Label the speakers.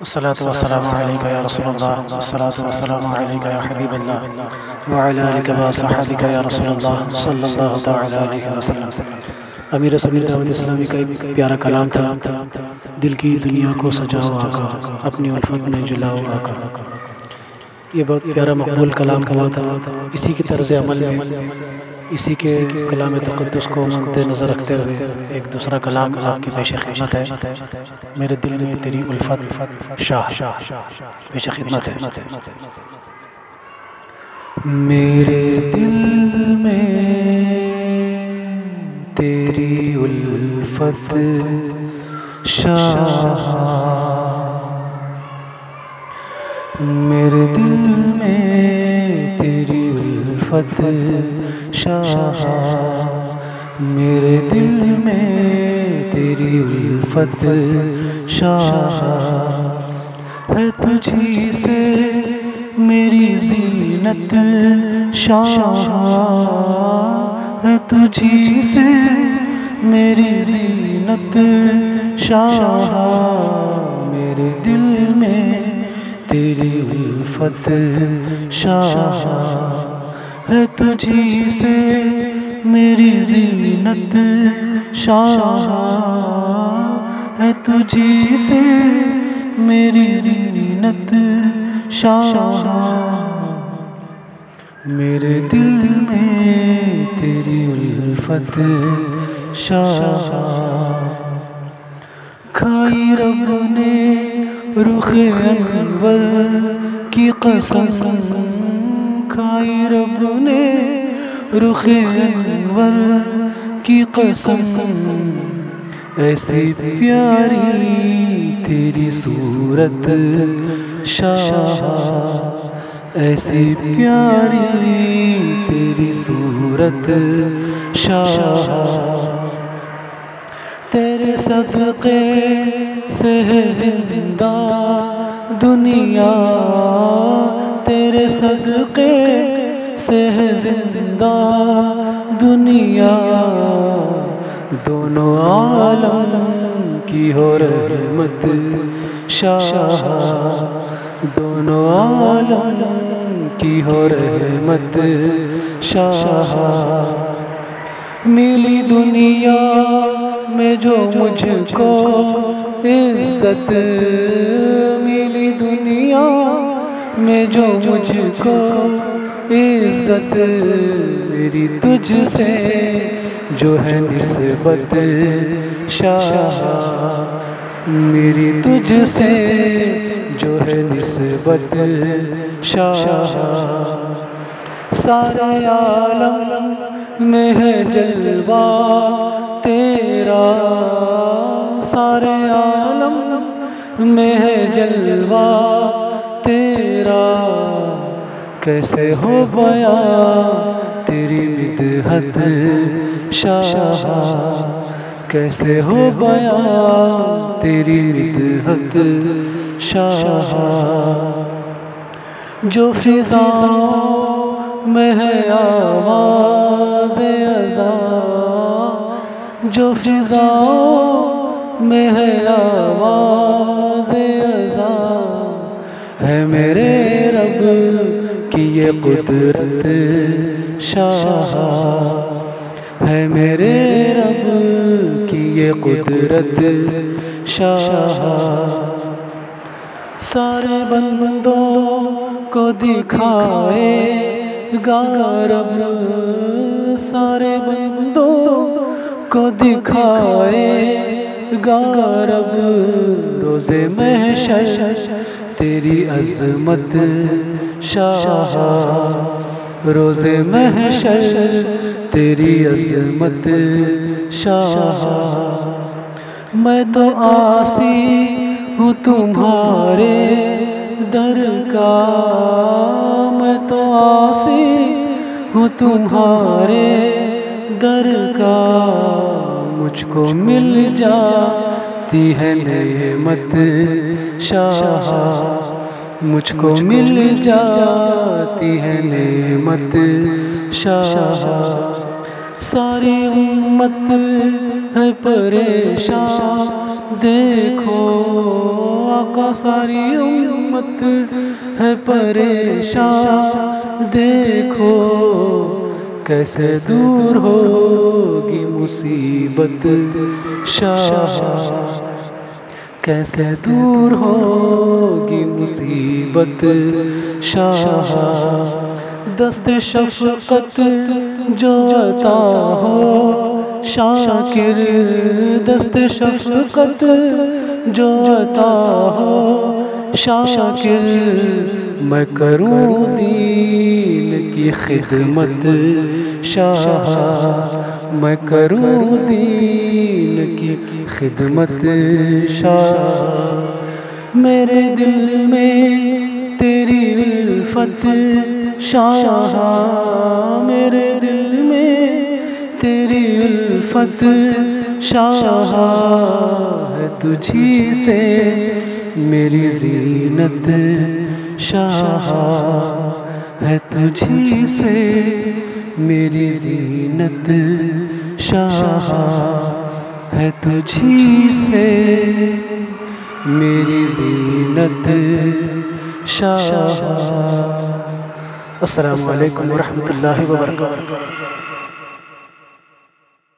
Speaker 1: الصلاة والسلام عليك يا رسول الله. الصلاة والسلام عليك يا حبيب الله. وعلى آلك وصحبك يا رسول الله. صلی اللہ تعالی علیہ وسلم. امیر سنی دعوت اسلامی کا ایک پیارا کلام تھا. دل کی دنیا کو سجاؤ آقا. اپنی الفت میں جلاؤ آقا. یہ بہت پیارا مقبول کلام کلا تھا. اسی کی طرز عمل میں اسی کے کلام تقدس کو مد نظر رکھتے ہوئے ایک دوسرا کلام آپ کی پیش خدمت ہے۔ میرے دل میں تیری الفت شاہ پیش خدمت ہے۔
Speaker 2: میرے دل میں تیری الفت شاہ میرے دل میں الفت شاہ۔ میرے دل میں تیری الفت شاہ۔ ہے تجھی سے میری زینت شاہ۔ ہے تجھی سے میری زینت شاہ۔ میرے دل میں تیری الفت شاہ۔ ہے تجھی سے میری زینت شاہ۔ ہے تجھی سے میری زینت شاہ۔ میرے دل میں تیری الفت شاہ۔ کھائی رب نے رخ انور کی قسم کھائی رب نے رخ انور کی قسم۔ ایسی پیاری تیری صورت شاہ۔ ایسی پیاری تیری صورت شاہ۔ تیرے صدقے سے زندہ دنیا تیرے صدقے سے ہے زندہ دنیا۔ دونوں عالم کی ہو رحمت شاہ۔ دونوں عالم کی ہو رحمت شاہ۔ ملی دنیا میں جو مجھ کو عزت۔ ملی دنیا میں جو مجھ کو عزت میری تجھ سے جو ہے نسبت شاہ میری تجھ سے جو ہے نسبت شاہ سارے عالم میں ہے جلوہ تیرا سارے عالم میں ہے جلوہ کیسے ہو گیا تیری مدحت شاہ، کیسے ہو گیا تیری مدحت شاہ۔ جو فضاؤں میں ہے آواز ازاں جو فضاؤں میں ہے آواز ازاں ہے میرے کی یہ قدرت شاہ ہے میرے رب کی یہ قدرت شاہ سارے بندوں کو دکھائے گا رب سارے بندوں کو دکھائے گا رب روز محشر تیری عظمت شاہ روز محشر تیری عظمت شاہ میں تو آسی ہوں تمہارے در کا میں تو آسی ہوں تمہارے در کا مجھ کو مل جاتی ہے نعمت شاہ مجھ کو مل جاتی ہے نعمت شاہ۔ ساری امت ہے پریشان۔ دیکھو آقا ساری امت ہے پریشان۔ دیکھو کیسے دور ہوگی مصیبت شاہ۔ کیسے دور ہوگی مصیبت؟ شاہ دست شفقت جو عطا ہو شاکر دست شفقت جو عطا ہو شاکر میں کروں دین کی خدمت شاہ، میں کروں دین کی خدمت شاہ۔ میرے دل میں تیری الفت شاہ۔ میرے دل میں تیری الفت شاہ ہے۔ تجھی سے میری زینت شاہ۔ ہے تجھی سے میری زینت شاہ ہے تجھی سے میری زینت شاہ۔
Speaker 1: السلام علیکم ورحمۃ اللہ وبرکاتہ۔